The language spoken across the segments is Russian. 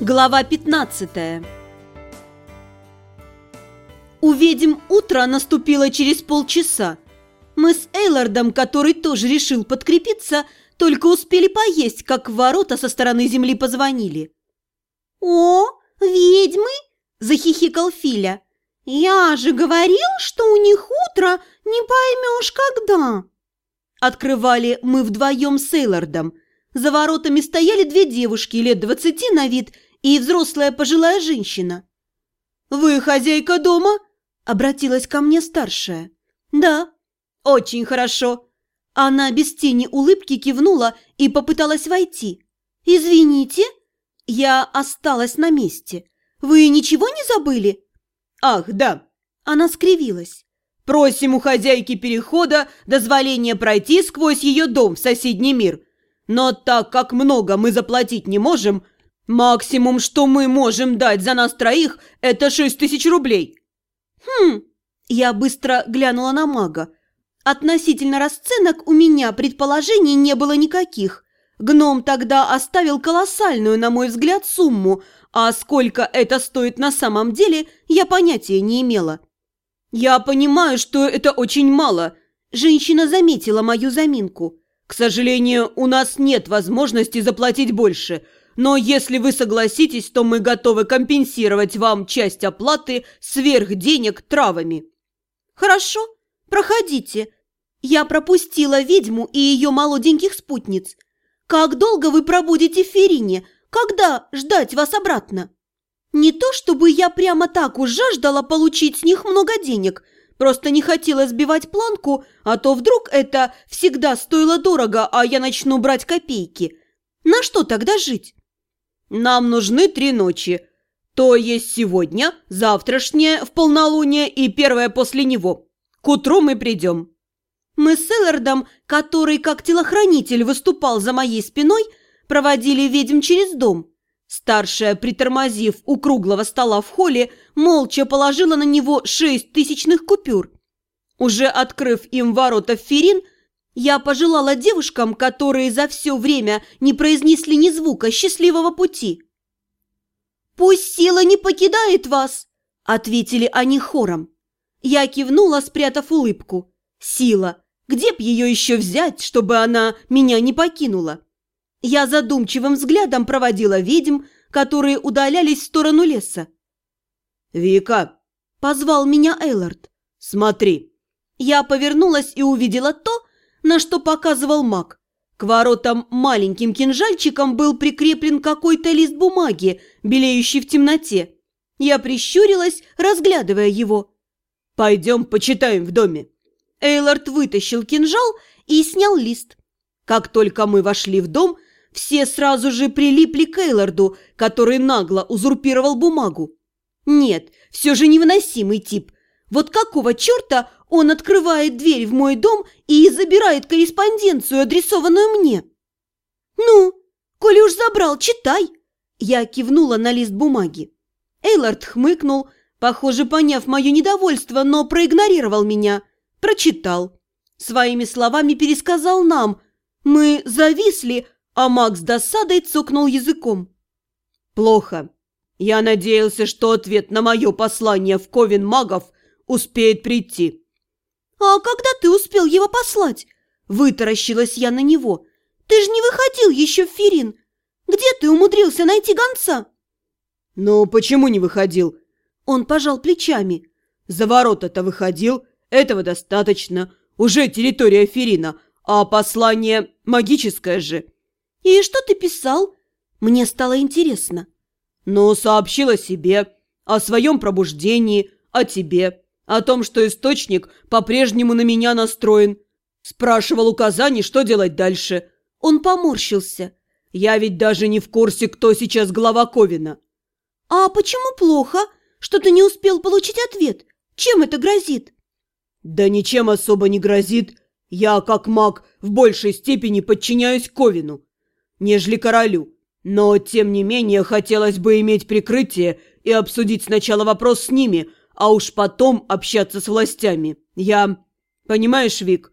Глава 15 У утро наступило через полчаса. Мы с Эйлардом, который тоже решил подкрепиться, только успели поесть, как ворота со стороны земли позвонили. «О, ведьмы!» – захихикал Филя. «Я же говорил, что у них утро не поймешь когда!» Открывали мы вдвоем с Эйлардом. За воротами стояли две девушки лет двадцати на вид – и взрослая пожилая женщина. «Вы хозяйка дома?» – обратилась ко мне старшая. «Да». «Очень хорошо». Она без тени улыбки кивнула и попыталась войти. «Извините, я осталась на месте. Вы ничего не забыли?» «Ах, да». Она скривилась. «Просим у хозяйки перехода дозволения пройти сквозь ее дом в соседний мир. Но так как много мы заплатить не можем, Максимум, что мы можем дать за нас троих, это шесть тысяч рублей. Хм, я быстро глянула на мага. Относительно расценок у меня предположений не было никаких. Гном тогда оставил колоссальную, на мой взгляд, сумму, а сколько это стоит на самом деле, я понятия не имела. «Я понимаю, что это очень мало», – женщина заметила мою заминку. «К сожалению, у нас нет возможности заплатить больше – но если вы согласитесь, то мы готовы компенсировать вам часть оплаты сверх денег травами». «Хорошо, проходите. Я пропустила ведьму и ее молоденьких спутниц. Как долго вы пробудете в Ферине? Когда ждать вас обратно?» «Не то чтобы я прямо так уж жаждала получить с них много денег», Просто не хотела сбивать планку, а то вдруг это всегда стоило дорого, а я начну брать копейки. На что тогда жить? Нам нужны три ночи. То есть сегодня, завтрашнее в полнолуние и первое после него. К утру мы придем. Мы с Эллардом, который как телохранитель выступал за моей спиной, проводили ведьм через дом. Старшая, притормозив у круглого стола в холле, молча положила на него шесть тысячных купюр. Уже открыв им ворота в Ферин, я пожелала девушкам, которые за все время не произнесли ни звука счастливого пути. «Пусть сила не покидает вас!» – ответили они хором. Я кивнула, спрятав улыбку. «Сила! Где б ее еще взять, чтобы она меня не покинула?» Я задумчивым взглядом проводила ведьм, которые удалялись в сторону леса. «Вика!» – позвал меня Эйлард. «Смотри!» Я повернулась и увидела то, на что показывал маг. К воротам маленьким кинжальчиком был прикреплен какой-то лист бумаги, белеющий в темноте. Я прищурилась, разглядывая его. «Пойдем почитаем в доме». Эйлард вытащил кинжал и снял лист. Как только мы вошли в дом, все сразу же прилипли к Эйларду, который нагло узурпировал бумагу. Нет, все же невыносимый тип. Вот какого черта он открывает дверь в мой дом и забирает корреспонденцию, адресованную мне. «Ну, коли уж забрал, читай!» Я кивнула на лист бумаги. Эйлард хмыкнул, похоже, поняв мое недовольство, но проигнорировал меня. Прочитал. Своими словами пересказал нам. Мы зависли, а Макс досадой цокнул языком. «Плохо. Я надеялся, что ответ на мое послание в Ковен магов успеет прийти». «А когда ты успел его послать?» Вытаращилась я на него. «Ты же не выходил еще в Ферин. Где ты умудрился найти гонца?» «Ну, почему не выходил?» Он пожал плечами. «За ворота-то выходил. Этого достаточно. Уже территория Ферина, а послание магическое же». «И что ты писал?» Мне стало интересно. «Ну, сообщил о себе, о своем пробуждении, о тебе о том, что источник по-прежнему на меня настроен. Спрашивал указаний, что делать дальше. Он поморщился. Я ведь даже не в курсе, кто сейчас глава Ковина. «А почему плохо, что ты не успел получить ответ? Чем это грозит?» «Да ничем особо не грозит. Я, как маг, в большей степени подчиняюсь Ковину, нежели королю. Но, тем не менее, хотелось бы иметь прикрытие и обсудить сначала вопрос с ними – а уж потом общаться с властями. Я... Понимаешь, Вик?»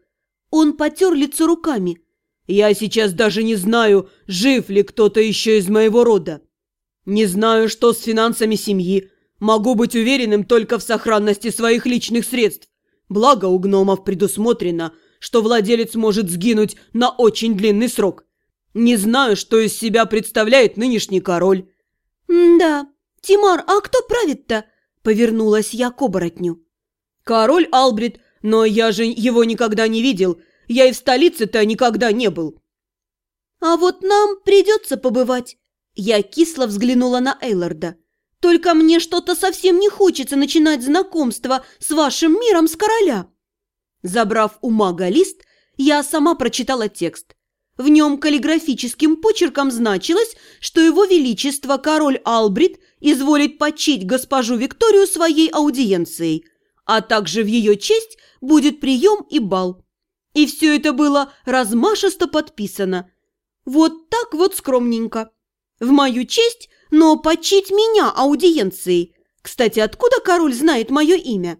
Он потер лицо руками. «Я сейчас даже не знаю, жив ли кто-то еще из моего рода. Не знаю, что с финансами семьи. Могу быть уверенным только в сохранности своих личных средств. Благо у гномов предусмотрено, что владелец может сгинуть на очень длинный срок. Не знаю, что из себя представляет нынешний король». «Да, Тимар, а кто правит-то?» – повернулась я к оборотню. «Король Албрит, но я же его никогда не видел. Я и в столице-то никогда не был». «А вот нам придется побывать». Я кисло взглянула на Эйларда. «Только мне что-то совсем не хочется начинать знакомство с вашим миром с короля». Забрав у мага лист, я сама прочитала текст. В нем каллиграфическим почерком значилось, что его величество король Албрит изволит почить госпожу Викторию своей аудиенцией, а также в ее честь будет прием и бал. И все это было размашисто подписано. Вот так вот скромненько. В мою честь, но почить меня аудиенцией. Кстати, откуда король знает мое имя?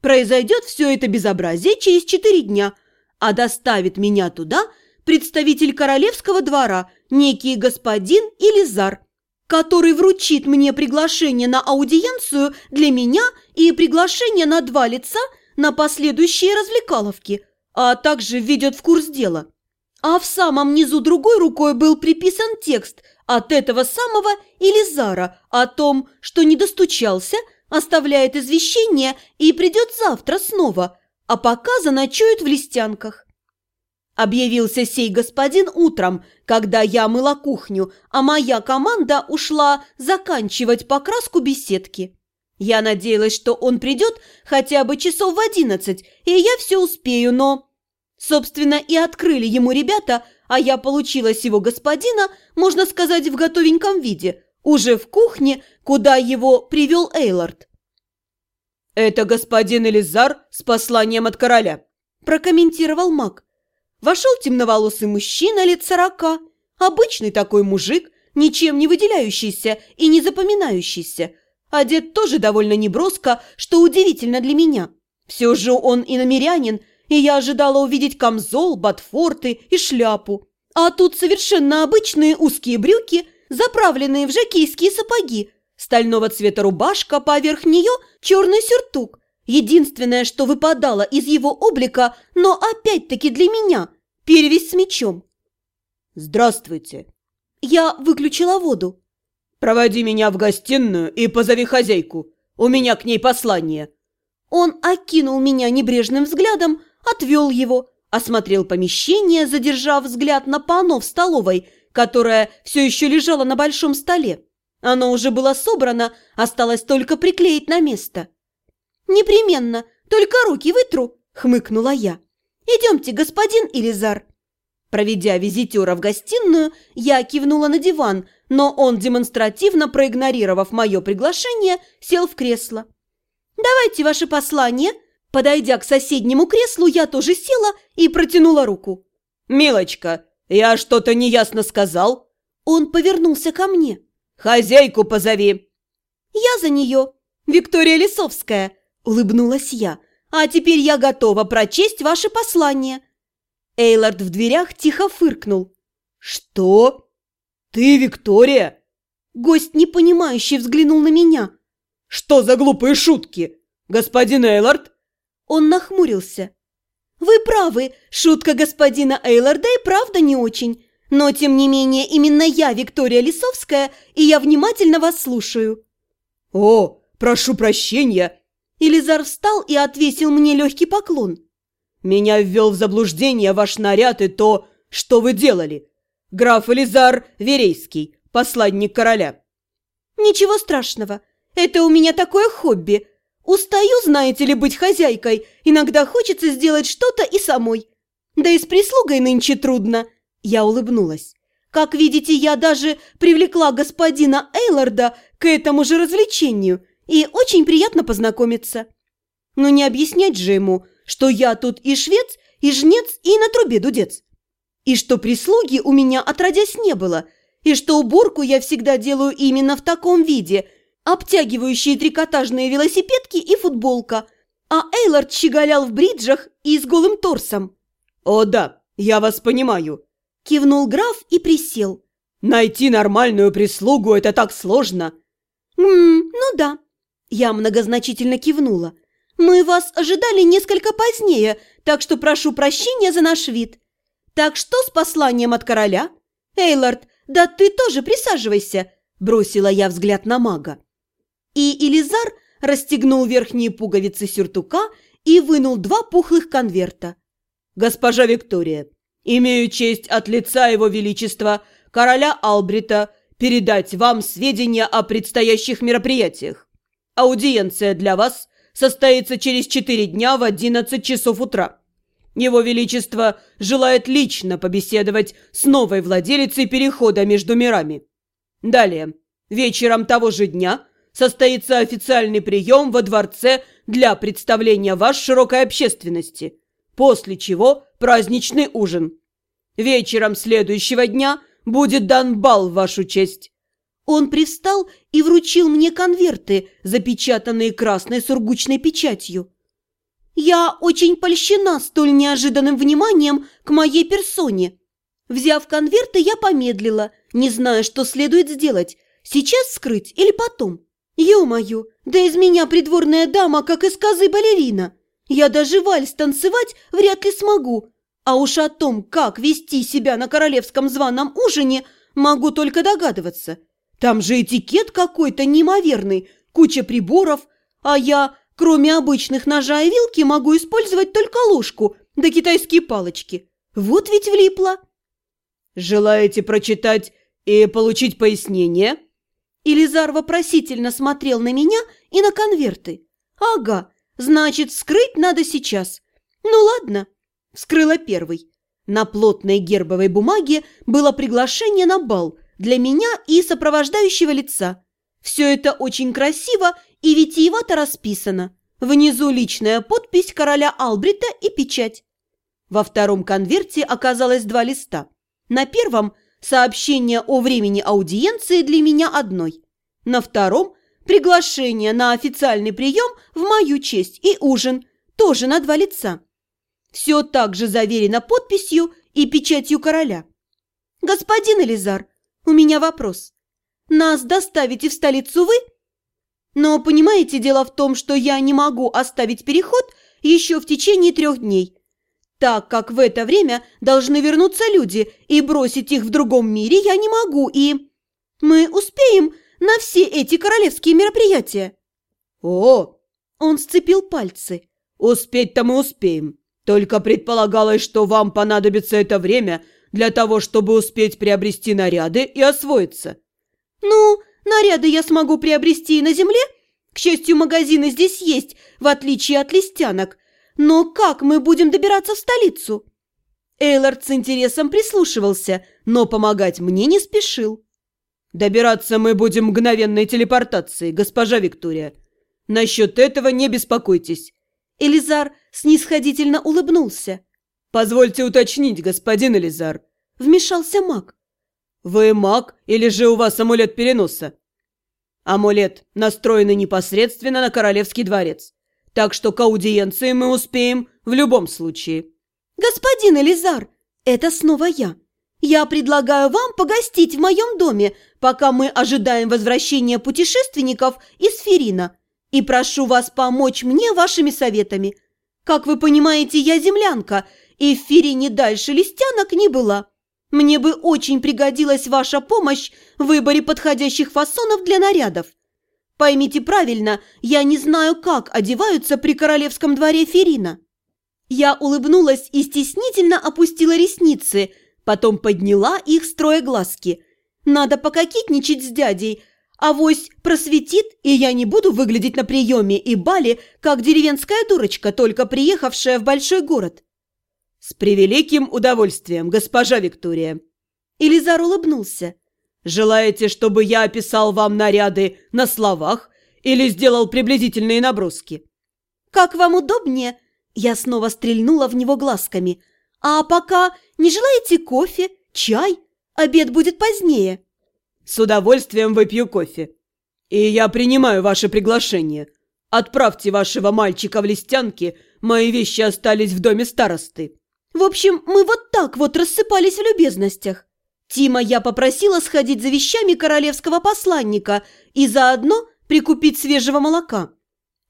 Произойдет все это безобразие через четыре дня, а доставит меня туда – представитель королевского двора, некий господин Илизар, который вручит мне приглашение на аудиенцию для меня и приглашение на два лица на последующие развлекаловки, а также введет в курс дела. А в самом низу другой рукой был приписан текст от этого самого Илизара о том, что не достучался, оставляет извещение и придет завтра снова, а пока заночует в листянках. Объявился сей господин утром, когда я мыла кухню, а моя команда ушла заканчивать покраску беседки. Я надеялась, что он придет хотя бы часов в одиннадцать, и я все успею, но... Собственно, и открыли ему ребята, а я получила сего господина, можно сказать, в готовеньком виде, уже в кухне, куда его привел Эйлард. «Это господин Элизар с посланием от короля», – прокомментировал маг. Вошел темноволосый мужчина лет сорока, обычный такой мужик, ничем не выделяющийся и не запоминающийся. Одет тоже довольно неброско, что удивительно для меня. Все же он иномерянин, и я ожидала увидеть камзол, ботфорты и шляпу. А тут совершенно обычные узкие брюки, заправленные в жакейские сапоги, стального цвета рубашка, поверх нее черный сюртук, Единственное, что выпадало из его облика, но опять-таки для меня – перевесь с мечом. «Здравствуйте!» Я выключила воду. «Проводи меня в гостиную и позови хозяйку. У меня к ней послание». Он окинул меня небрежным взглядом, отвел его, осмотрел помещение, задержав взгляд на панно в столовой, которая все еще лежала на большом столе. Оно уже было собрано, осталось только приклеить на место. «Непременно, только руки вытру», – хмыкнула я. «Идемте, господин Илизар». Проведя визитера в гостиную, я кивнула на диван, но он, демонстративно проигнорировав мое приглашение, сел в кресло. «Давайте ваше послание». Подойдя к соседнему креслу, я тоже села и протянула руку. «Милочка, я что-то неясно сказал?» Он повернулся ко мне. «Хозяйку позови». «Я за нее. Виктория Лисовская», Улыбнулась я. «А теперь я готова прочесть ваше послание». Эйлард в дверях тихо фыркнул. «Что? Ты Виктория?» Гость непонимающе взглянул на меня. «Что за глупые шутки? Господин Эйлард?» Он нахмурился. «Вы правы, шутка господина Эйларда и правда не очень. Но, тем не менее, именно я Виктория Лисовская, и я внимательно вас слушаю». «О, прошу прощения, Илизар встал и отвесил мне легкий поклон. «Меня ввел в заблуждение ваш наряд и то, что вы делали. Граф Элизар Верейский, посланник короля». «Ничего страшного. Это у меня такое хобби. Устаю, знаете ли, быть хозяйкой. Иногда хочется сделать что-то и самой. Да и с прислугой нынче трудно». Я улыбнулась. «Как видите, я даже привлекла господина Эйларда к этому же развлечению» и очень приятно познакомиться. Но не объяснять же ему, что я тут и швец, и жнец, и на трубе дудец. И что прислуги у меня отродясь не было, и что уборку я всегда делаю именно в таком виде, обтягивающие трикотажные велосипедки и футболка, а Эйлард щеголял в бриджах и с голым торсом. «О да, я вас понимаю», – кивнул граф и присел. Найти нормальную прислугу – это так сложно. «М ну да». Я многозначительно кивнула. «Мы вас ожидали несколько позднее, так что прошу прощения за наш вид. Так что с посланием от короля? Эйлард, да ты тоже присаживайся», – бросила я взгляд на мага. И Элизар расстегнул верхние пуговицы сюртука и вынул два пухлых конверта. «Госпожа Виктория, имею честь от лица его величества, короля Албрита, передать вам сведения о предстоящих мероприятиях. Аудиенция для вас состоится через четыре дня в одиннадцать часов утра. Его Величество желает лично побеседовать с новой владелицей перехода между мирами. Далее, вечером того же дня состоится официальный прием во дворце для представления вас широкой общественности, после чего праздничный ужин. Вечером следующего дня – будет дан бал в вашу честь». Он привстал и вручил мне конверты, запечатанные красной сургучной печатью. Я очень польщена столь неожиданным вниманием к моей персоне. Взяв конверты, я помедлила, не зная, что следует сделать, сейчас скрыть или потом. Ё-моё, да из меня придворная дама, как из козы балерина. Я даже вальс танцевать вряд ли смогу, а уж о том, как вести себя на королевском званом ужине, могу только догадываться. Там же этикет какой-то неимоверный, куча приборов, а я, кроме обычных ножа и вилки, могу использовать только ложку да китайские палочки. Вот ведь влипла. «Желаете прочитать и получить пояснение?» Илизар вопросительно смотрел на меня и на конверты. «Ага, значит, скрыть надо сейчас. Ну ладно, Вскрыла первый. На плотной гербовой бумаге было приглашение на бал для меня и сопровождающего лица. Все это очень красиво и витиевато расписано. Внизу личная подпись короля Албрита и печать. Во втором конверте оказалось два листа. На первом – сообщение о времени аудиенции для меня одной. На втором – приглашение на официальный прием в мою честь и ужин, тоже на два лица. Все так же заверено подписью и печатью короля. «Господин Элизар, у меня вопрос. Нас доставите в столицу вы? Но, понимаете, дело в том, что я не могу оставить переход еще в течение трех дней, так как в это время должны вернуться люди, и бросить их в другом мире я не могу, и... Мы успеем на все эти королевские мероприятия?» «О!» Он сцепил пальцы. «Успеть-то мы успеем. Только предполагалось, что вам понадобится это время для того, чтобы успеть приобрести наряды и освоиться. Ну, наряды я смогу приобрести и на земле. К счастью, магазины здесь есть, в отличие от листянок. Но как мы будем добираться в столицу? Эйлард с интересом прислушивался, но помогать мне не спешил. Добираться мы будем мгновенной телепортацией, госпожа Виктория. Насчет этого не беспокойтесь. Элизар снисходительно улыбнулся. «Позвольте уточнить, господин Элизар», — вмешался маг. «Вы маг или же у вас амулет переноса?» «Амулет настроенный непосредственно на королевский дворец, так что к аудиенции мы успеем в любом случае». «Господин Элизар, это снова я. Я предлагаю вам погостить в моем доме, пока мы ожидаем возвращения путешественников из Ферина, и прошу вас помочь мне вашими советами. Как вы понимаете, я землянка, и в Ферине дальше листянок не была. Мне бы очень пригодилась ваша помощь в выборе подходящих фасонов для нарядов. Поймите правильно, я не знаю, как одеваются при королевском дворе Ферина». Я улыбнулась и стеснительно опустила ресницы, потом подняла их, строя глазки. «Надо пококетничать с дядей», Авось просветит, и я не буду выглядеть на приеме и бале, как деревенская дурочка, только приехавшая в большой город. С превеликим удовольствием, госпожа Виктория. Элизар улыбнулся. Желаете, чтобы я описал вам наряды на словах или сделал приблизительные наброски? Как вам удобнее? Я снова стрельнула в него глазками. А пока не желаете кофе, чай? Обед будет позднее. С удовольствием выпью кофе. И я принимаю ваше приглашение. Отправьте вашего мальчика в листянки, мои вещи остались в доме старосты». В общем, мы вот так вот рассыпались в любезностях. Тима я попросила сходить за вещами королевского посланника и заодно прикупить свежего молока.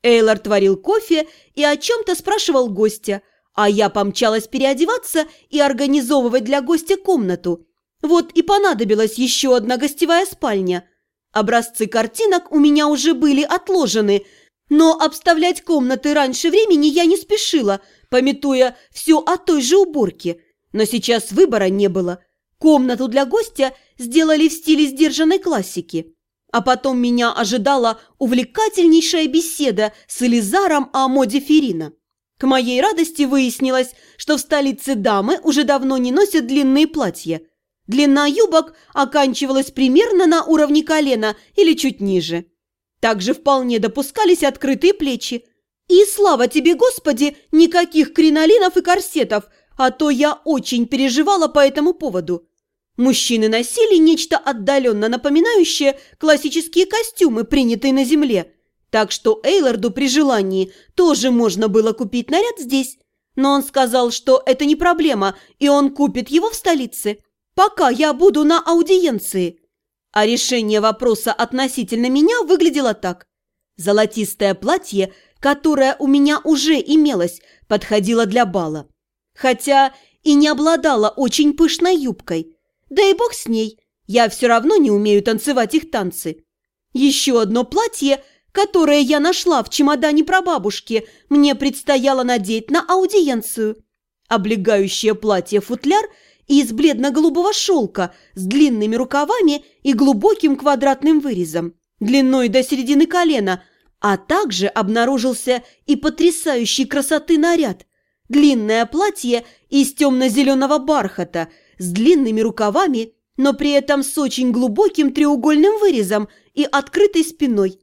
Эйлор творил кофе и о чем-то спрашивал гостя, а я помчалась переодеваться и организовывать для гостя комнату. Вот и понадобилась еще одна гостевая спальня. Образцы картинок у меня уже были отложены, но обставлять комнаты раньше времени я не спешила, пометуя все о той же уборке. Но сейчас выбора не было. Комнату для гостя сделали в стиле сдержанной классики. А потом меня ожидала увлекательнейшая беседа с Элизаром о моде Ферина. К моей радости выяснилось, что в столице дамы уже давно не носят длинные платья. Длина юбок оканчивалась примерно на уровне колена или чуть ниже. Также вполне допускались открытые плечи. И, слава тебе, Господи, никаких кринолинов и корсетов, а то я очень переживала по этому поводу. Мужчины носили нечто отдаленно напоминающее классические костюмы, принятые на земле. Так что Эйларду при желании тоже можно было купить наряд здесь. Но он сказал, что это не проблема, и он купит его в столице, пока я буду на аудиенции. А решение вопроса относительно меня выглядело так. Золотистое платье, которое у меня уже имелось, подходило для бала. Хотя и не обладало очень пышной юбкой – да и бог с ней, я все равно не умею танцевать их танцы. Еще одно платье, которое я нашла в чемодане прабабушки, мне предстояло надеть на аудиенцию. Облегающее платье-футляр из бледно-голубого шелка с длинными рукавами и глубоким квадратным вырезом, длиной до середины колена, а также обнаружился и потрясающей красоты наряд – длинное платье из темно-зеленого бархата – с длинными рукавами, но при этом с очень глубоким треугольным вырезом и открытой спиной.